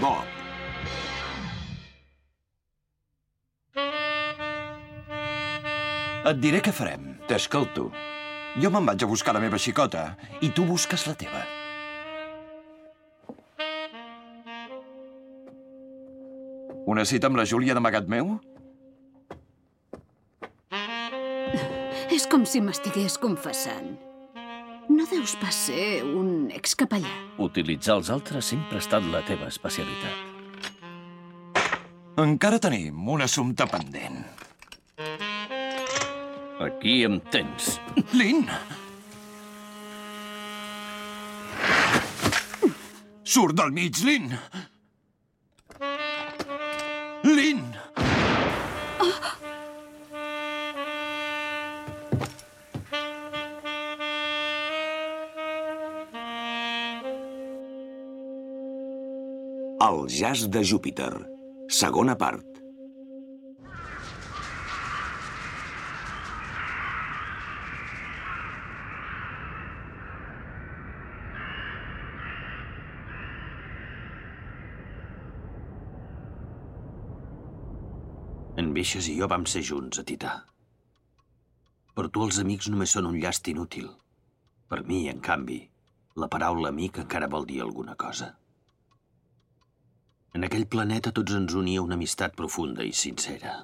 Cowboy Bebop. Et diré què farem. T'escolto. Jo me'n vaig a buscar la meva xicota i tu busques la teva. Una cita amb la Júlia d'amagat meu? És com si m'estigués confessant. No deus pas ser un excapellà. Utilitzar els altres sempre ha estat la teva especialitat. Encara tenim un assumpte pendent. Aquí em tens. Lin! Surt del mig, Lin! Lin! El jazz de Júpiter. Segona part. En Beixes i jo vam ser junts a Tità. Per tu els amics només són un llast inútil. Per mi, en canvi, la paraula amic encara vol dir alguna cosa. En aquell planeta tots ens unia una amistat profunda i sincera.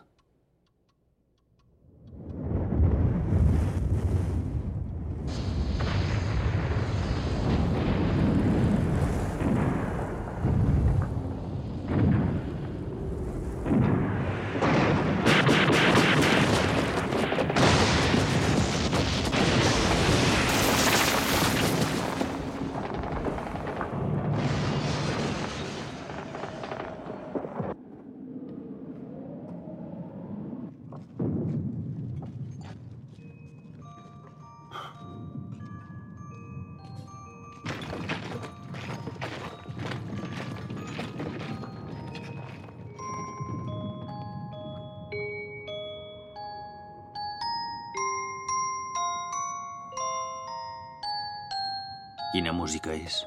Quina música és?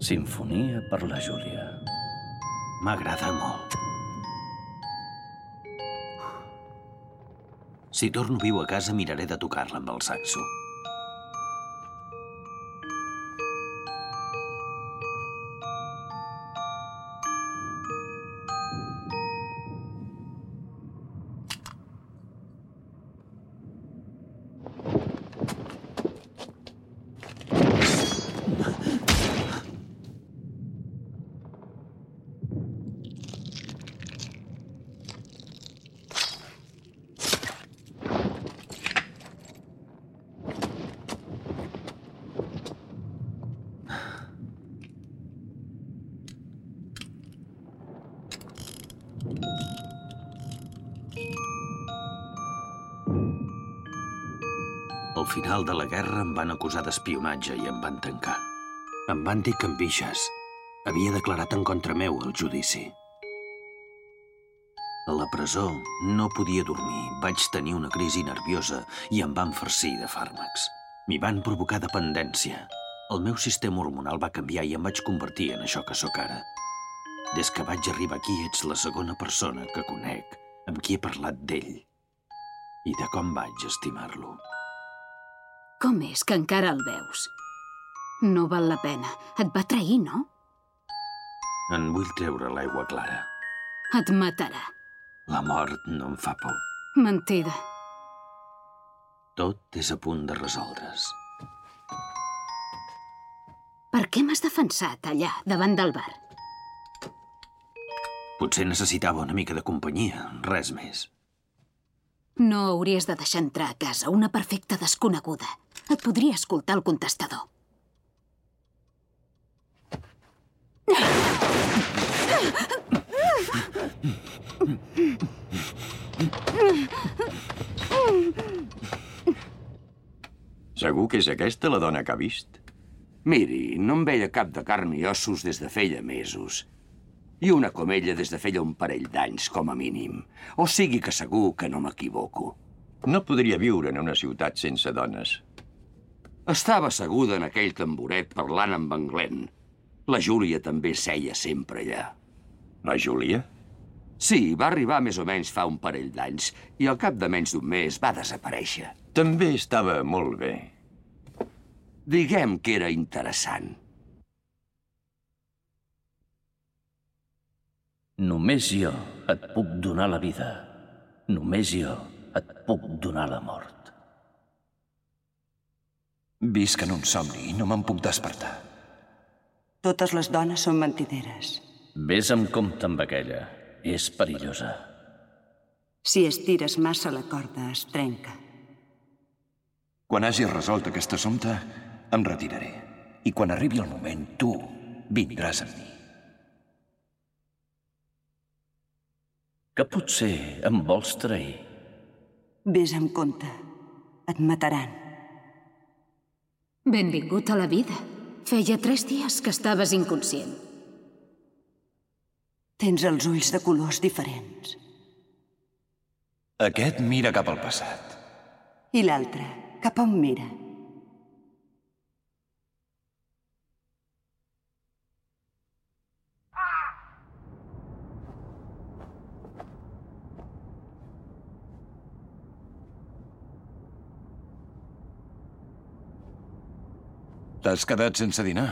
Sinfonia per la Júlia. M'agrada molt. Si torno viu a casa, miraré de tocar-la amb el saxo. Final de la guerra em van acusar d'espionatge i em van tancar. Em van dir que en Bixes havia declarat en contra meu el judici. A la presó no podia dormir. Vaig tenir una crisi nerviosa i em van farcir de fàrmacs. M'hi van provocar dependència. El meu sistema hormonal va canviar i em vaig convertir en això que sóc ara. Des que vaig arribar aquí ets la segona persona que conec amb qui he parlat d'ell i de com vaig estimar-lo. Com és que encara el veus? No val la pena. Et va trair, no? En vull treure l'aigua clara. Et matarà. La mort no em fa por. Mentida. Tot és a punt de resoldre's. Per què m'has defensat allà, davant del bar? Potser necessitava una mica de companyia, res més. No hauries de deixar entrar a casa una perfecta desconeguda. Et podria escoltar el contestador. Segur que és aquesta la dona que ha vist? Miri, no em veia cap de carn i ossos des de feia mesos. I una com ella des de feia un parell d'anys, com a mínim. O sigui que segur que no m'equivoco. No podria viure en una ciutat sense dones. Estava asseguda en aquell tamboret parlant amb en Glenn. La Júlia també seia sempre allà. La Júlia? Sí, va arribar més o menys fa un parell d'anys i al cap de menys d'un mes va desaparèixer. També estava molt bé. Diguem que era interessant. Només jo et puc donar la vida. Només jo et puc donar la mort. Visc en un somni i no me'n puc despertar. Totes les dones són mentideres. Ves amb compte amb aquella. És perillosa. Si estires massa la corda, es trenca. Quan hagi resolt aquest assumpte, em retiraré. I quan arribi el moment, tu vindràs amb mi. Que potser em vols trair. Ves amb compte. Et mataran. Benvingut a la vida. Feia tres dies que estaves inconscient. Tens els ulls de colors diferents. Aquest mira cap al passat. I l'altre, cap on mira? T'has quedat sense dinar.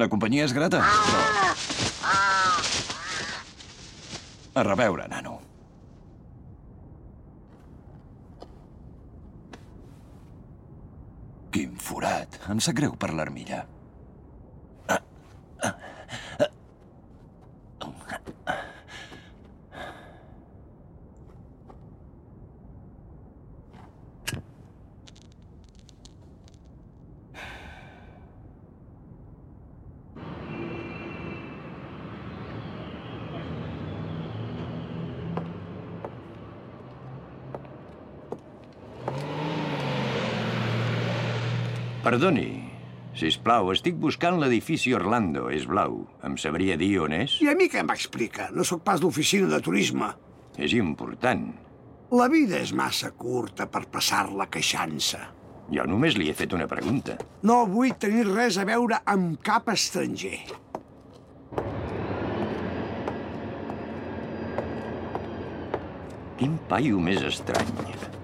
La companyia és grata? No. A reveure, nano. Quin forat. Em sap greu per l'armilla. Perdoni, si us plau, estic buscant l'edifici Orlando. És blau. Em sabria dir on és? I a mi què m'explica? No sóc pas d'oficina de turisme. És important. La vida és massa curta per passar-la queixant-se. Jo només li he fet una pregunta. No vull tenir res a veure amb cap estranger. Quin paio més estrany.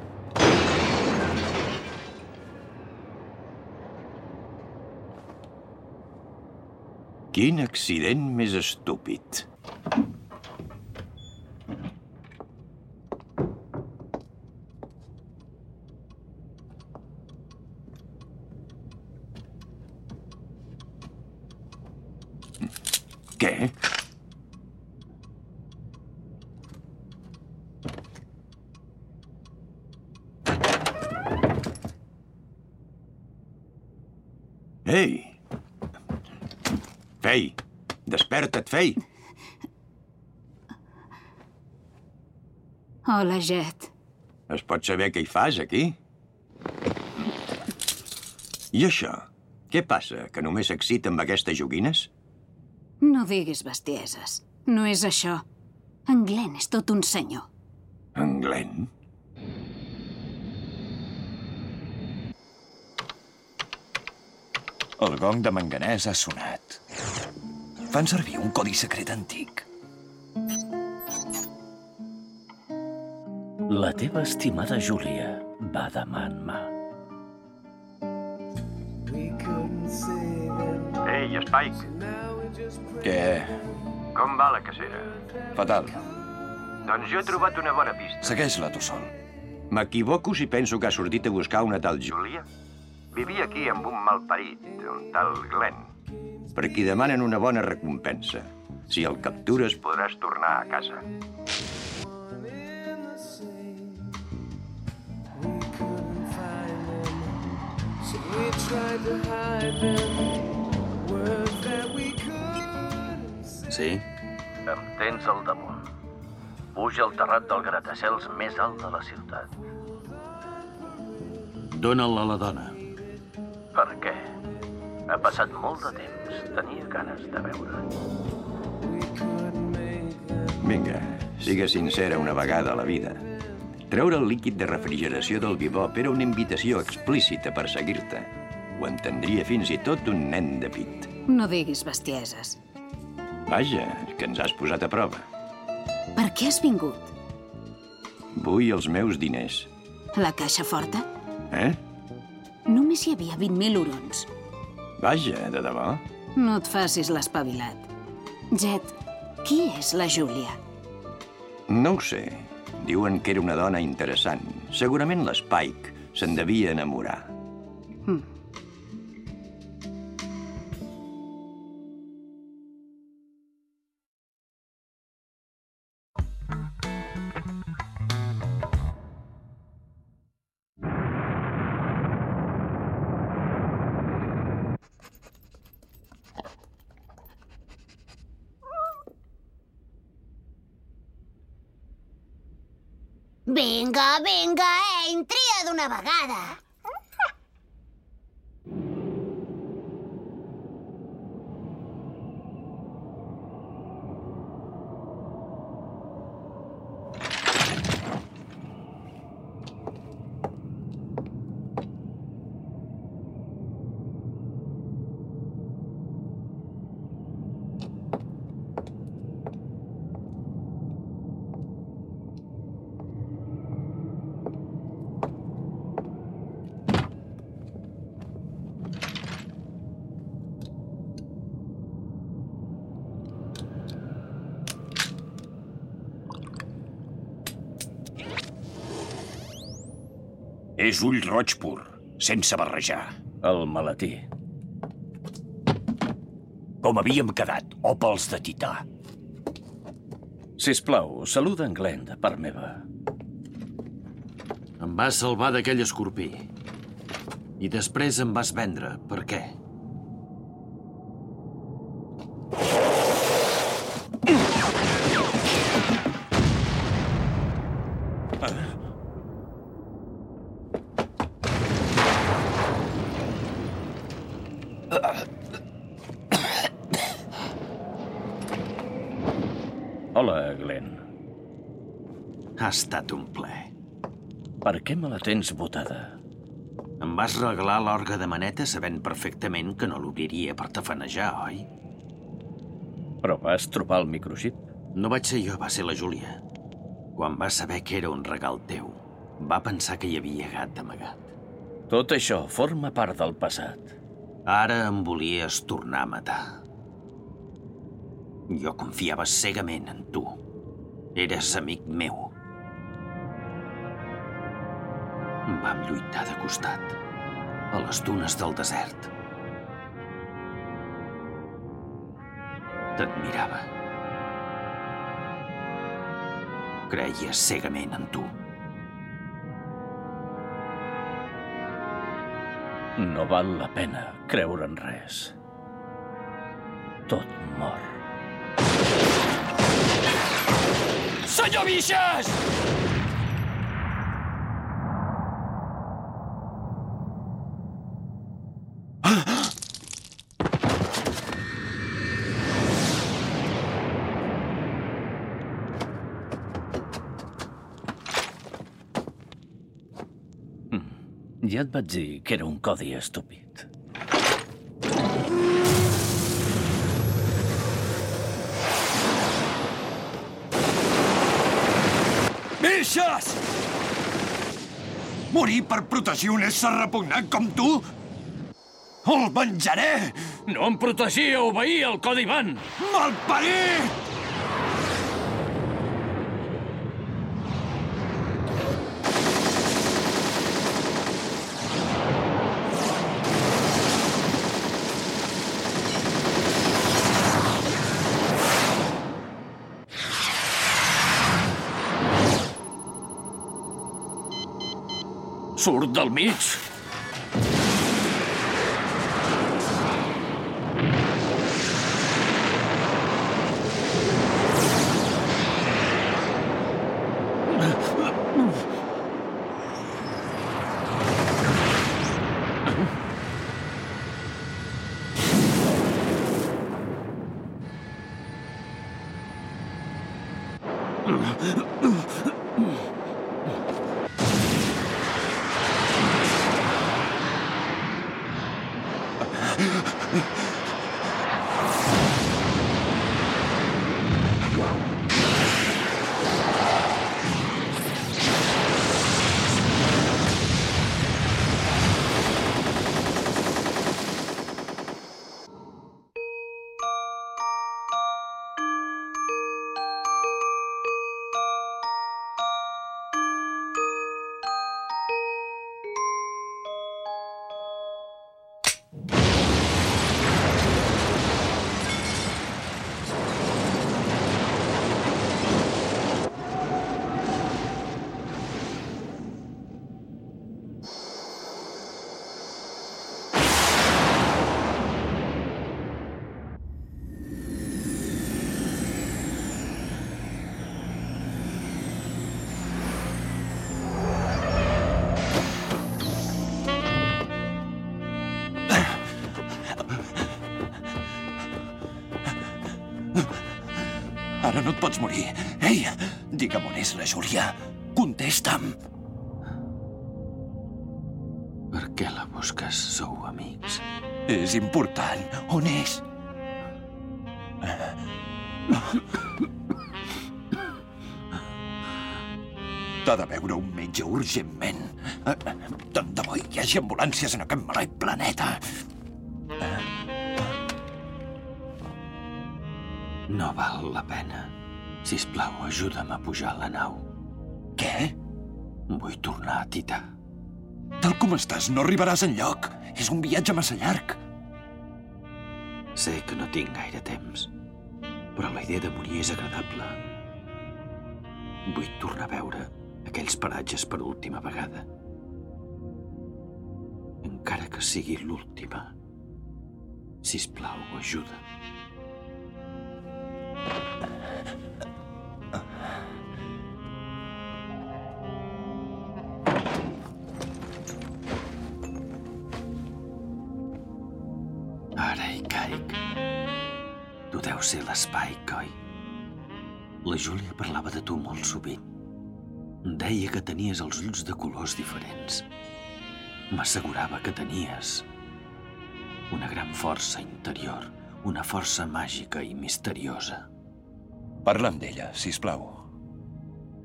Quin accident més estúpid. Què? Ei! Fei! Desperta't, Fei! Hola, Jet. Es pot saber què hi fas, aquí? I això? Què passa, que només s'excita amb aquestes joguines? No diguis bestieses. No és això. En Glenn és tot un senyor. En Glenn? El gong de manganès ha sonat. Fan servir un codi secret antic. La teva estimada Júlia va de mà en mà. Ei, Spike, Què? com va la cacera? Fatal. Doncs jo he trobat una bona pista. Segueix-la tu sol. M'equivoco si penso que ha sortit a buscar una tal Júlia? Vivia aquí amb un malparit, un tal Glenn. Per qui demanen una bona recompensa. Si el captures podràs tornar a casa. Sí? Em tens al damunt. Puja al terrat del gratacels més alt de la ciutat. Dóna'l a la dona. Per què? Ha passat molt de temps. Tenia ganes de veure. Vinga, sigue sincera una vegada a la vida. Treure el líquid de refrigeració del bibop era una invitació explícita per seguir-te. Ho entendria fins i tot un nen de pit. No diguis bestieses. Vaja, que ens has posat a prova. Per què has vingut? Vull els meus diners. La caixa forta? Eh? Només hi havia 20.000 hurons. Vaja, de debò? No et facis l'espavilat. Jet, qui és la Júlia? No ho sé. Diuen que era una dona interessant. Segurament l'Spike se'n devia enamorar. Vinga, vinga, entria d'una vegada. És ull roig pur, sense barrejar. El maletí. Com havíem quedat, òpals de tità. Sisplau, saluda en Glenn de part meva. Em vas salvar d'aquell escorpí. I després em vas vendre. Per què? Hola, Glenn. Ha estat un ple. Per què me la tens botada? Em vas regalar l'orga de maneta sabent perfectament que no l'obriria per tafanejar, oi? Però vas trobar el microxip? No vaig ser jo, va ser la Júlia. Quan va saber que era un regal teu, va pensar que hi havia gat amagat. Tot això forma part del passat. Ara em volies tornar a matar. Jo confiava cegament en tu. Eres amic meu. Vam lluitar de costat, a les dunes del desert. T'admirava. Creia cegament en tu. No val la pena creure en res. Tot mor. Senyor Vixes! Ja et vaig dir que era un codi estúpid. Meixes! Morir per protegir un ésser repugnant com tu? El venjaré! No em protegia, obeir el codi van! Malparit! Surt del mig! Ara no et pots morir. Ei, digue'm on és la Júlia. Contesta'm. Per què la busques? Sou amics. És important. On és? T'ha de veure un metge urgentment. Tant de bo hi hagi ambulàncies en aquest maleït planeta. No val la pena. Si us plau, ajuda'm a pujar a la nau. Què? Vull tornar a Tità. Tal com estàs, no arribaràs enlloc. És un viatge massa llarg. Sé que no tinc gaire temps, però la idea de morir és agradable. Vull tornar a veure aquells paratges per última vegada. Encara que sigui l'última. Si us plau, ajuda'm. La Júlia parlava de tu molt sovint. Deia que tenies els ulls de colors diferents. M'assegurava que tenies una gran força interior, una força màgica i misteriosa. Parla amb ella, si plau.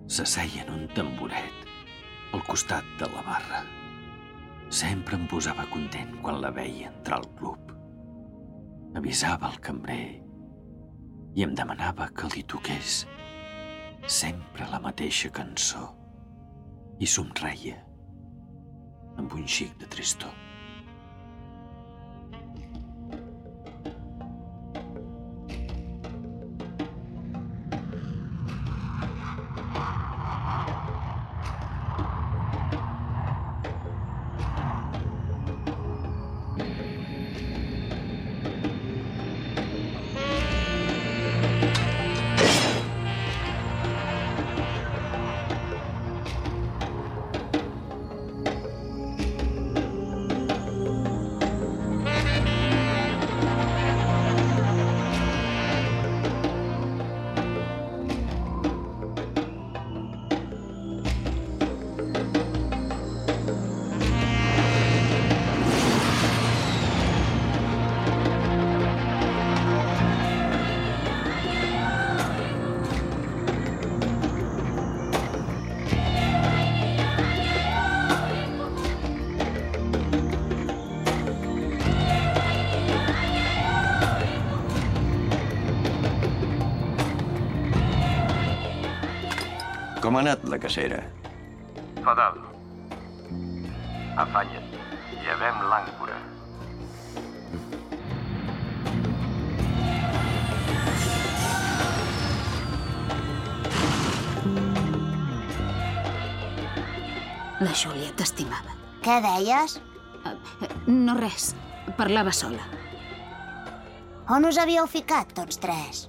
S'asseia en un tamboret al costat de la barra. Sempre em posava content quan la veia entrar al club. Avisava el cambrer i em demanava que li toqués sempre la mateixa cançó i somreia amb un xic de tristor. Com ha anat la cacera? Fatal. Afanya't. Llevem l'àncora. La Júlia t'estimava. Què deies? No res. Parlava sola. On us havíeu ficat, tots tres?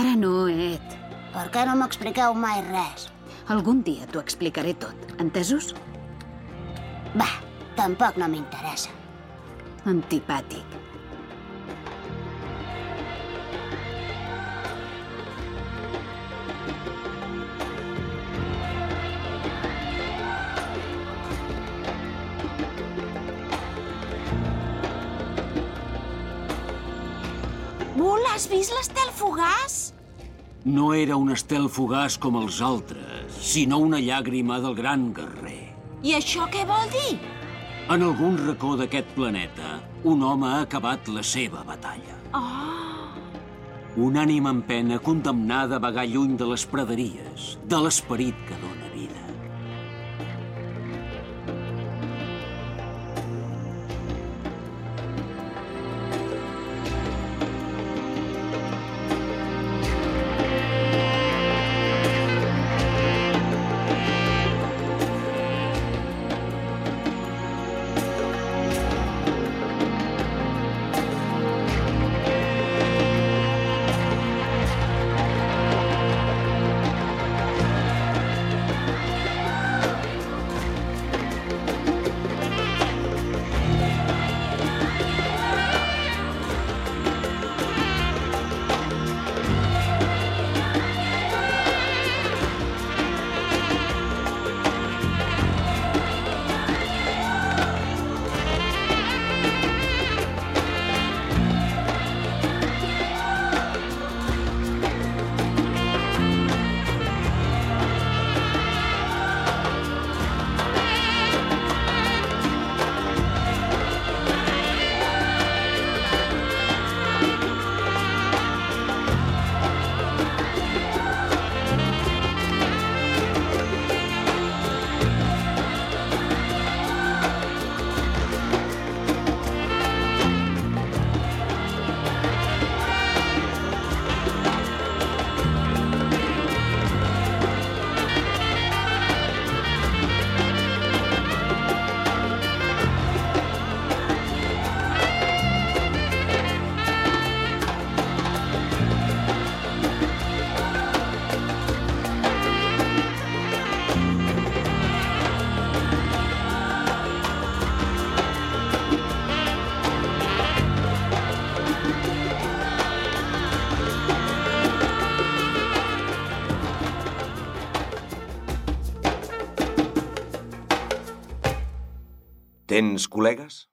Ara no, Ed. Per què no m'expliqueu mai res? Algun dia t'ho explicaré tot. Entesos? Va, tampoc no m'interessa. Antipàtic. Bull, has vist l'estel fugaç? No era un estel fugaç com els altres, sinó una llàgrima del gran guerrer. I això què vol dir? En algun racó d'aquest planeta, un home ha acabat la seva batalla. Oh, Una ànima en pena condemnada a vagar lluny de les praderies, de l'esperit que dóna Tens col·legues?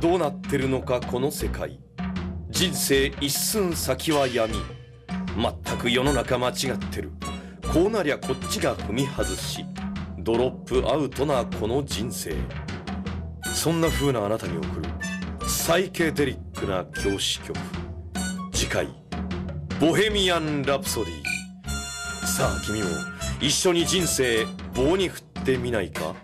どうなってるのかこの世界。人生一寸先は闇。全く世の中間違ってる。こうなりゃこっちが踏み外し。ドロップアウトなこの人生。そんな風なあなたに送る。サイケデリックな教師曲次回「ボヘミアン・ラプソディ」さあ君も一緒に人生棒に振ってみないか？